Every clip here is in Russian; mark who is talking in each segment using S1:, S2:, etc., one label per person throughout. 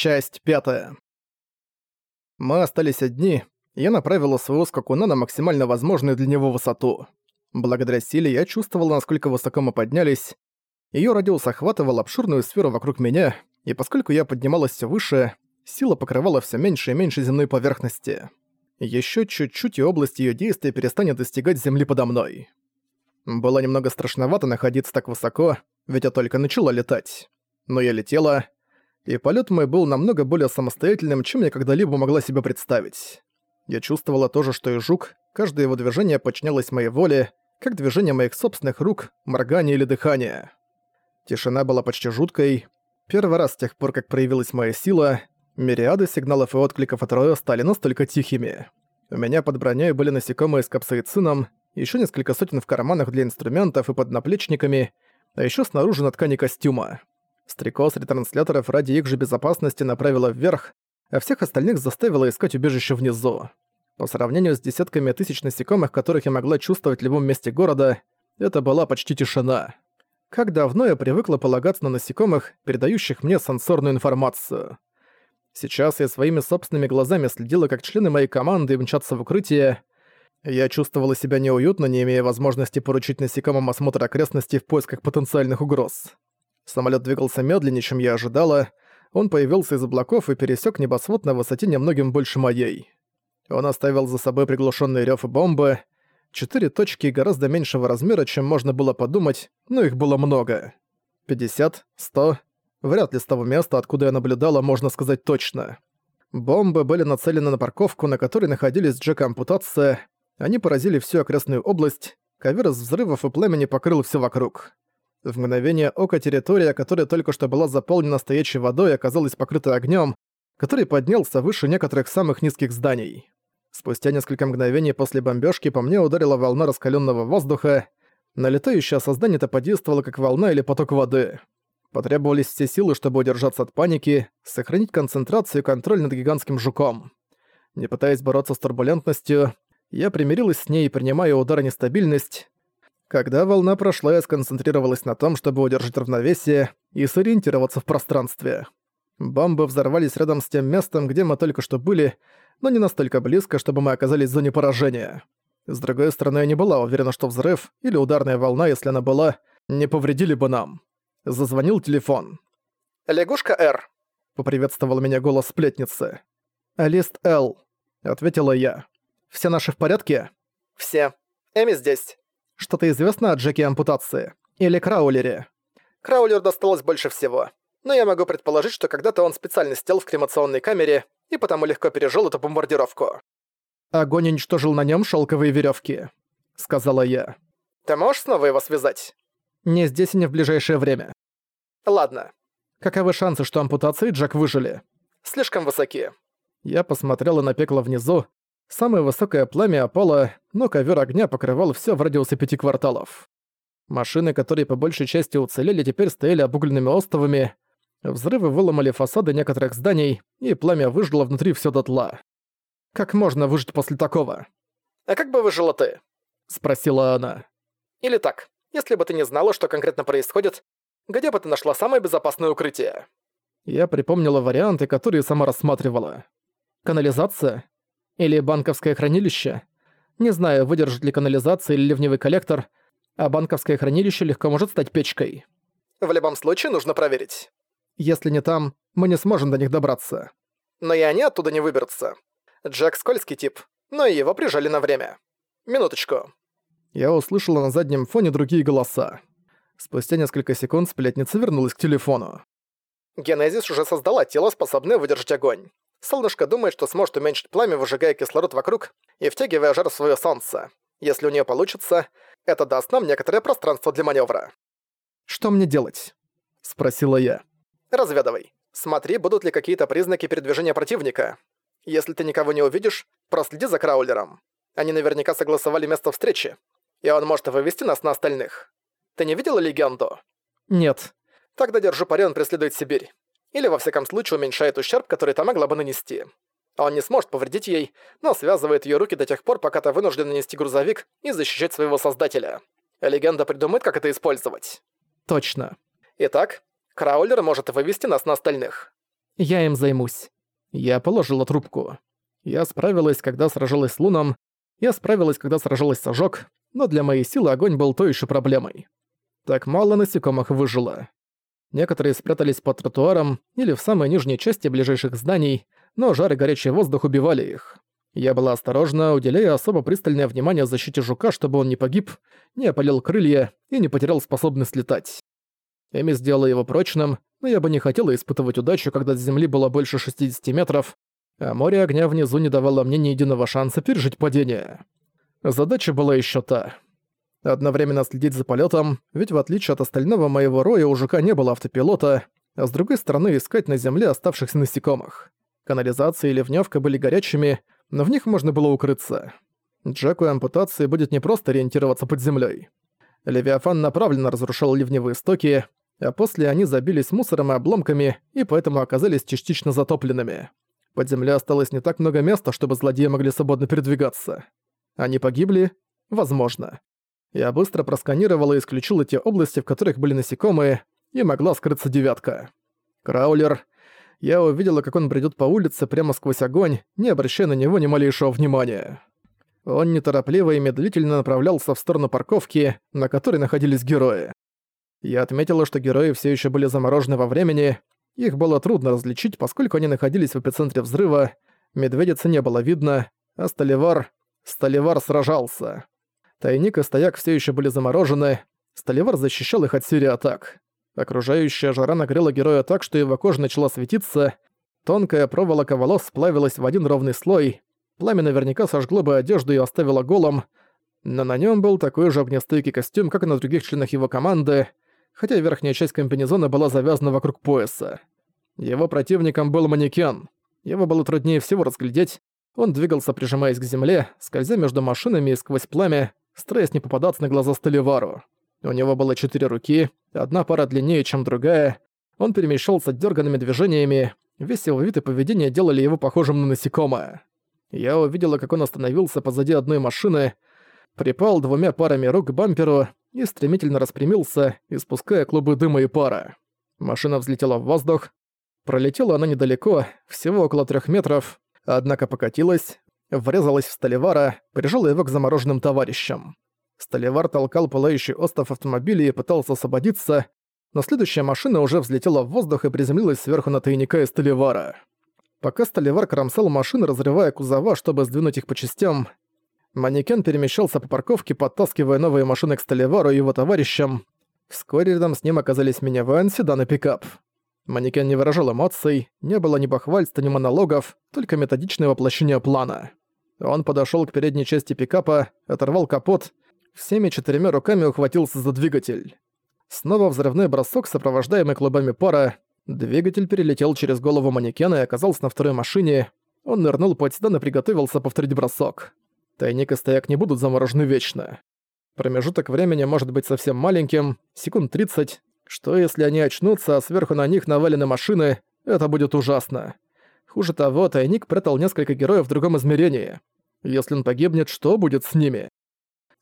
S1: Часть пятая. Мы остались одни, и я направила своего скакуна на максимально возможную для него высоту. Благодаря силе я чувствовала, насколько высоко мы поднялись. Её радиус охватывал обширную сферу вокруг меня, и поскольку я поднималась всё выше, сила покрывала всё меньше и меньше земной поверхности. Ещё чуть-чуть и область её действия перестанет достигать земли подо мной. Было немного страшновато находиться так высоко, ведь я только начала летать. Но я летела, и полет мой был намного более самостоятельным, чем я когда-либо могла себе представить. Я чувствовала то же, что и жук, каждое его движение подчинялось моей воле, как движение моих собственных рук, моргание или дыхание. Тишина была почти жуткой. Первый раз с тех пор, как проявилась моя сила, мириады сигналов и откликов от Роя стали настолько тихими. У меня под броней были насекомые с капсаицином, еще несколько сотен в карманах для инструментов и под наплечниками, а еще снаружи на ткани костюма. Стрекоз ретрансляторов ради их же безопасности направила вверх, а всех остальных заставила искать убежище внизу. По сравнению с десятками тысяч насекомых, которых я могла чувствовать в любом месте города, это была почти тишина. Как давно я привыкла полагаться на насекомых, передающих мне сенсорную информацию. Сейчас я своими собственными глазами следила, как члены моей команды мчатся в укрытие. Я чувствовала себя неуютно, не имея возможности поручить насекомым осмотр окрестностей в поисках потенциальных угроз. Самолет двигался медленнее, чем я ожидала. Он появился из облаков и пересек небосвод на высоте немногим больше моей. Он оставил за собой приглушенный рев и бомбы. Четыре точки гораздо меньшего размера, чем можно было подумать, но их было много. 50, 100. Вряд ли с того места, откуда я наблюдала, можно сказать точно. Бомбы были нацелены на парковку, на которой находились Джек и ампутация. Они поразили всю окрестную область. Ковер из взрывов и пламени покрыл все вокруг. В мгновение ока территория, которая только что была заполнена стоячей водой, оказалась покрыта огнем, который поднялся выше некоторых самых низких зданий. Спустя несколько мгновений после бомбежки по мне ударила волна раскаленного воздуха. Налетающее создание это подействовало как волна или поток воды. Потребовались все силы, чтобы удержаться от паники, сохранить концентрацию и контроль над гигантским жуком. Не пытаясь бороться с турбулентностью, я примирилась с ней, принимая удар нестабильность, когда волна прошла, я сконцентрировалась на том, чтобы удержать равновесие и сориентироваться в пространстве. Бомбы взорвались рядом с тем местом, где мы только что были, но не настолько близко, чтобы мы оказались в зоне поражения. С другой стороны, я не была уверена, что взрыв или ударная волна, если она была, не повредили бы нам. Зазвонил телефон.
S2: «Лягушка Р», —
S1: поприветствовал меня голос сплетницы. «Алист Л», — ответила я. «Все наши в порядке?»
S2: «Все. Эми здесь».
S1: Что-то известно о Джеке ампутации? Или Краулере?
S2: Краулер досталось больше всего. Но я могу предположить, что когда-то он специально сел в кремационной камере и потому легко пережил эту бомбардировку.
S1: «Огонь уничтожил на нем шелковые веревки, сказала я.
S2: «Ты можешь снова его связать?»
S1: «Не здесь и не в ближайшее время».
S2: «Ладно».
S1: «Каковы шансы, что ампутации Джек выжили?»
S2: «Слишком высоки».
S1: Я посмотрела на пекло внизу, Самое высокое пламя опало, но ковер огня покрывал все в радиусе пяти кварталов. Машины, которые по большей части уцелели, теперь стояли обугленными остовами. Взрывы выломали фасады некоторых зданий, и пламя выжгло внутри все дотла. Как можно выжить после такого?
S2: «А как бы выжила ты?»
S1: — спросила она.
S2: «Или так, если бы ты не знала, что конкретно происходит, где бы ты нашла самое безопасное укрытие?»
S1: Я припомнила варианты, которые сама рассматривала. Канализация? Или банковское хранилище. Не знаю, выдержит ли канализация или ливневый коллектор, а банковское хранилище легко может стать печкой.
S2: В любом случае нужно проверить.
S1: Если не там, мы не сможем до них добраться.
S2: Но и они оттуда не выберутся. Джек скользкий тип, но и его прижали на время. Минуточку.
S1: Я услышала на заднем фоне другие голоса. Спустя несколько секунд сплетница вернулась к телефону.
S2: Генезис уже создала тело, способное выдержать огонь. Солнышко думает, что сможет уменьшить пламя, выжигая кислород вокруг и втягивая жар в своё солнце. Если у неё получится, это даст нам некоторое пространство для манёвра.
S1: «Что мне делать?» — спросила я.
S2: «Разведывай. Смотри, будут ли какие-то признаки передвижения противника. Если ты никого не увидишь, проследи за Краулером. Они наверняка согласовали место встречи, и он может вывести нас на остальных. Ты не видела легенду?»
S1: «Нет».
S2: «Тогда держу пари, он преследует Сибирь. Или во всяком случае уменьшает ущерб, который та могла бы нанести. Он не сможет повредить ей, но связывает ее руки до тех пор, пока та вынуждена нести грузовик и защищать своего создателя. Легенда придумает, как это использовать.
S1: Точно.
S2: Итак, Краулер может вывести нас на остальных.
S1: Я им займусь. Я положила трубку. Я справилась, когда сражалась с Луном. Я справилась, когда сражалась с Ожог, но для моей силы огонь был той еще проблемой. Так мало насекомых выжило. Некоторые спрятались под тротуаром или в самой нижней части ближайших зданий, но жар и горячий воздух убивали их. Я была осторожна, уделяя особо пристальное внимание защите жука, чтобы он не погиб, не опалил крылья и не потерял способность летать. Эми сделала его прочным, но я бы не хотела испытывать удачу, когда с земли было больше 60 метров, а море огня внизу не давало мне ни единого шанса пережить падение. Задача была еще та. Одновременно следить за полетом, ведь в отличие от остального моего роя у жука не было автопилота, а с другой стороны искать на земле оставшихся насекомых. Канализация и ливневка были горячими, но в них можно было укрыться. Джеку ампутации будет не просто ориентироваться под землей. Левиафан направленно разрушал ливневые стоки, а после они забились мусором и обломками, и поэтому оказались частично затопленными. Под землей осталось не так много места, чтобы злодеи могли свободно передвигаться. Они погибли? Возможно. Я быстро просканировала и исключила те области, в которых были насекомые, и могла скрыться девятка. Краулер. Я увидела, как он бредет по улице прямо сквозь огонь, не обращая на него ни малейшего внимания. Он неторопливо и медлительно направлялся в сторону парковки, на которой находились герои. Я отметила, что герои все еще были заморожены во времени, их было трудно различить, поскольку они находились в эпицентре взрыва, медведицы не было видно, а Столивар... Столивар сражался. Тайник и стояк все еще были заморожены, Столивар защищал их от серии атак. Окружающая жара нагрела героя так, что его кожа начала светиться, тонкая проволока волос сплавилась в один ровный слой, пламя наверняка сожгло бы одежду и оставило голым, но на нем был такой же огнестойкий костюм, как и на других членах его команды, хотя верхняя часть комбинезона была завязана вокруг пояса. Его противником был манекен. Его было труднее всего разглядеть. Он двигался, прижимаясь к земле, скользя между машинами и сквозь пламя, стараясь не попадаться на глаза Столивару. У него было четыре руки, одна пара длиннее, чем другая. Он перемещался дерганными движениями, весь его вид и поведение делали его похожим на насекомое. Я увидела, как он остановился позади одной машины, припал двумя парами рук к бамперу и стремительно распрямился, испуская клубы дыма и пара. Машина взлетела в воздух. Пролетела она недалеко, всего около трех метров, однако покатилась, врезалась в Столивара, прижала его к замороженным товарищам. Столивар толкал пылающий остров автомобиля и пытался освободиться, но следующая машина уже взлетела в воздух и приземлилась сверху на тайника и Столивара. Пока Столивар кромсал машины, разрывая кузова, чтобы сдвинуть их по частям, Манекен перемещался по парковке, подтаскивая новые машины к Столивару и его товарищам. Вскоре рядом с ним оказались минивэн, седан и пикап. Манекен не выражал эмоций, не было ни бахвальства, ни монологов, только методичное воплощение плана. Он подошёл к передней части пикапа, оторвал капот, всеми четырьмя руками ухватился за двигатель. Снова взрывной бросок, сопровождаемый клубами пара. Двигатель перелетел через голову манекена и оказался на второй машине. Он нырнул под седан и приготовился повторить бросок. Тайник и стояк не будут заморожены вечно. Промежуток времени может быть совсем маленьким, секунд 30. Что если они очнутся, а сверху на них навалены машины, это будет ужасно. Хуже того, тайник прятал несколько героев в другом измерении. Если он погибнет, что будет с ними?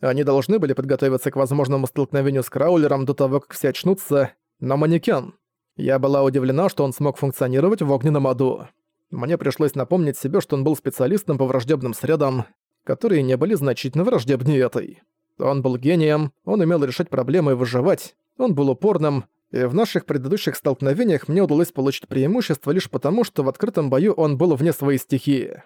S1: Они должны были подготовиться к возможному столкновению с Краулером до того, как все очнутся, но манекен. Я была удивлена, что он смог функционировать в огненном аду. Мне пришлось напомнить себе, что он был специалистом по враждебным средам, которые не были значительно враждебнее этой. Он был гением, он умел решать проблемы и выживать, он был упорным, и в наших предыдущих столкновениях мне удалось получить преимущество лишь потому, что в открытом бою он был вне своей стихии.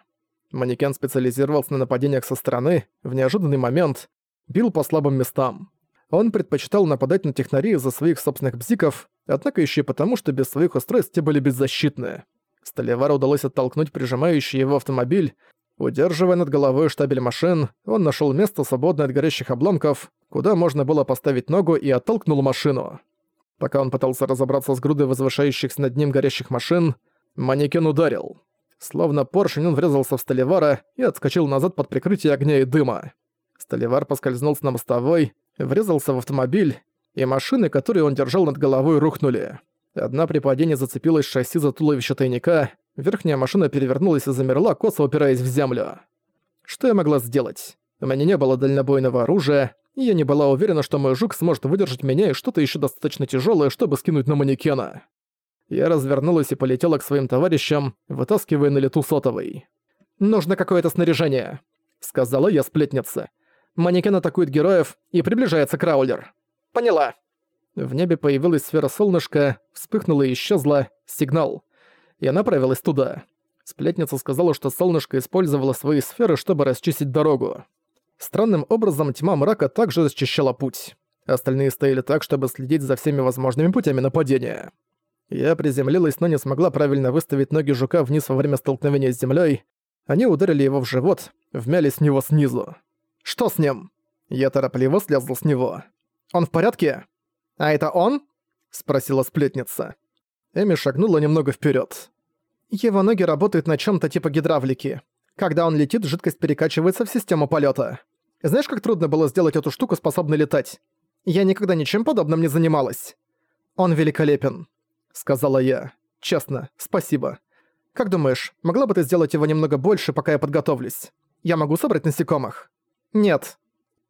S1: Манекен специализировался на нападениях со стороны, в неожиданный момент, бил по слабым местам. Он предпочитал нападать на технари из-за своих собственных бзиков, однако еще и потому, что без своих устройств те были беззащитны. Столивару удалось оттолкнуть прижимающий его автомобиль, Удерживая над головой штабель машин, он нашел место, свободное от горящих обломков, куда можно было поставить ногу и оттолкнул машину. Пока он пытался разобраться с грудой возвышающихся над ним горящих машин, манекен ударил. Словно поршень он врезался в Столивара и отскочил назад под прикрытие огня и дыма. Столивар поскользнулся на мостовой, врезался в автомобиль, и машины, которые он держал над головой, рухнули. Одна при падении зацепилась шасси за туловище тайника, верхняя машина перевернулась и замерла, косо упираясь в землю. Что я могла сделать? У меня не было дальнобойного оружия, и я не была уверена, что мой жук сможет выдержать меня и что-то еще достаточно тяжелое, чтобы скинуть на манекена. Я развернулась и полетела к своим товарищам, вытаскивая на лету сотовый. «Нужно какое-то снаряжение», — сказала я сплетнице. «Манекен атакует героев, и приближается Краулер».
S2: «Поняла».
S1: В небе появилась сфера солнышка, вспыхнула и исчезла, сигнал. Я направилась туда. Сплетница сказала, что солнышко использовало свои сферы, чтобы расчистить дорогу. Странным образом тьма мрака также расчищала путь. Остальные стояли так, чтобы следить за всеми возможными путями нападения. Я приземлилась, но не смогла правильно выставить ноги жука вниз во время столкновения с землей. Они ударили его в живот, вмялись в него снизу. «Что с ним?» Я торопливо слезла с него. «Он в порядке?» «А это он?» — спросила сплетница. Эми шагнула немного вперед. Его ноги работают на чем то типа гидравлики. Когда он летит, жидкость перекачивается в систему полета. Знаешь, как трудно было сделать эту штуку, способной летать? Я никогда ничем подобным не занималась. Он великолепен, сказала я. Честно, спасибо. Как думаешь, могла бы ты сделать его немного больше, пока я подготовлюсь? Я могу собрать насекомых? Нет.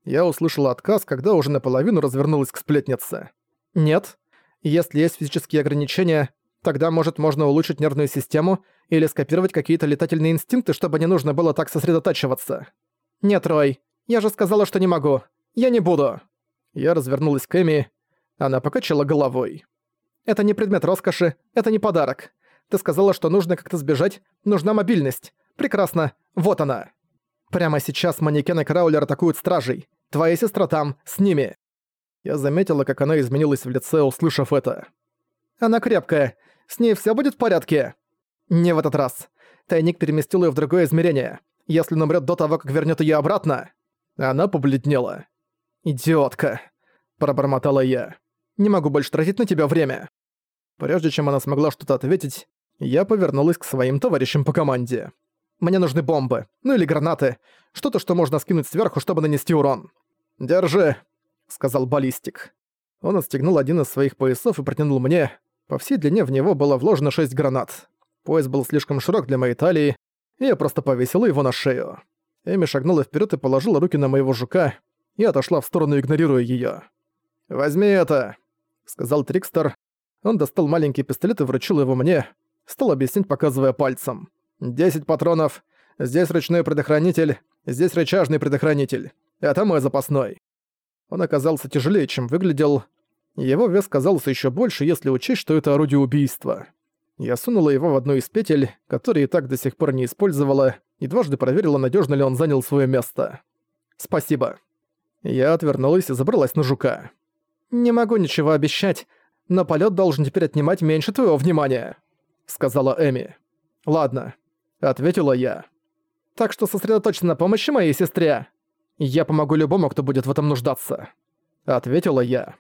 S1: Я услышала отказ, когда уже наполовину развернулась к сплетнице. Нет. Если есть физические ограничения, тогда, может, можно улучшить нервную систему или скопировать какие-то летательные инстинкты, чтобы не нужно было так сосредотачиваться. Нет, Рой, я же сказала, что не могу. Я не буду. Я развернулась к Эми. Она покачала головой. Это не предмет роскоши, это не подарок. Ты сказала, что нужно как-то сбежать, нужна мобильность. Прекрасно, вот она. Прямо сейчас манекены Краулер атакуют стражей. Твоя сестра там, с ними. Я заметила, как она изменилась в лице, услышав это. Она крепкая. С ней все будет в порядке. Не в этот раз. Тайник переместил ее в другое измерение. Если он умрет до того, как вернет ее обратно. Она побледнела. «Идиотка!» – пробормотала я. «Не могу больше тратить на тебя время». Прежде чем она смогла что-то ответить, я повернулась к своим товарищам по команде. «Мне нужны бомбы, ну или гранаты, что-то, что можно скинуть сверху, чтобы нанести урон». «Держи», — сказал баллистик. Он отстегнул один из своих поясов и протянул мне. По всей длине в него было вложено шесть гранат. Пояс был слишком широк для моей талии, и я просто повесила его на шею. Эми шагнула вперед и положила руки на моего жука, и отошла в сторону, игнорируя её. «Возьми это», — сказал Трикстер. Он достал маленький пистолет и вручил его мне. Стал объяснять, показывая пальцем. «Десять патронов. Здесь ручной предохранитель. Здесь рычажный предохранитель. Это мой запасной». Он оказался тяжелее, чем выглядел. Его вес казался ещё больше, если учесть, что это орудие убийства. Я сунула его в одну из петель, которые и так до сих пор не использовала, и дважды проверила, надёжно ли он занял своё место. «Спасибо», я отвернулась и забралась на жука. «Не могу ничего обещать, но полет должен теперь отнимать меньше твоего внимания», — сказала Эми. «Ладно», — ответила я. «Так что сосредоточься на помощи моей сестре. Я помогу любому, кто будет в этом нуждаться», — ответила я.